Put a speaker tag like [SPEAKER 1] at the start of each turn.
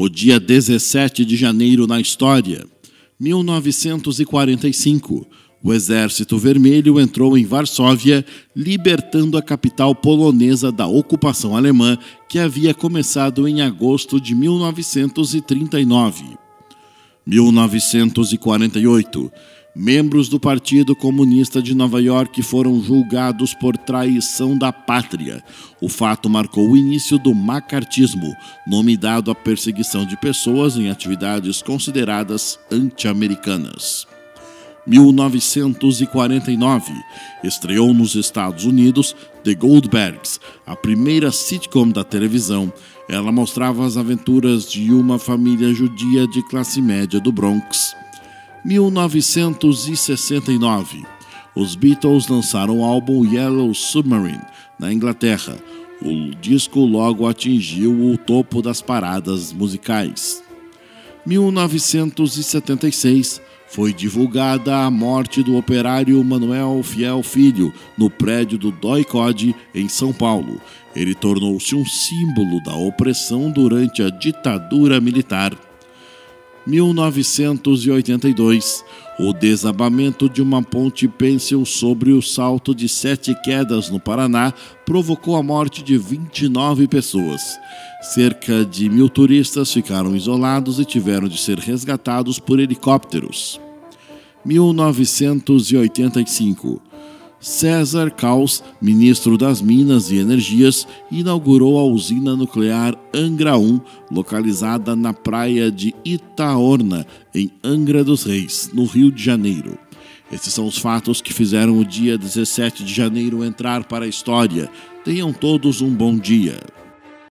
[SPEAKER 1] O dia 17 de janeiro na história. 1945. O Exército Vermelho entrou em Varsóvia, libertando a capital polonesa da ocupação alemã, que havia começado em agosto de 1939. 1948. Membros do Partido Comunista de Nova York foram julgados por traição da pátria. O fato marcou o início do macartismo, nome dado à perseguição de pessoas em atividades consideradas anti-americanas. 1949, estreou nos Estados Unidos The Goldbergs, a primeira sitcom da televisão. Ela mostrava as aventuras de uma família judia de classe média do Bronx. 1969. Os Beatles lançaram o álbum Yellow Submarine na Inglaterra. O disco logo atingiu o topo das paradas musicais. 1976 foi divulgada a morte do operário Manuel Fiel Filho no prédio do Doicode, em São Paulo. Ele tornou-se um símbolo da opressão durante a ditadura militar. 1982, o desabamento de uma ponte pêncil sobre o salto de Sete Quedas, no Paraná, provocou a morte de 29 pessoas. Cerca de mil turistas ficaram isolados e tiveram de ser resgatados por helicópteros. 1985 César Caus, ministro das Minas e Energias, inaugurou a usina nuclear Angra 1, localizada na praia de Itaorna, em Angra dos Reis, no Rio de Janeiro. Esses são os fatos que fizeram o dia 17 de janeiro entrar para a história. Tenham todos um bom dia.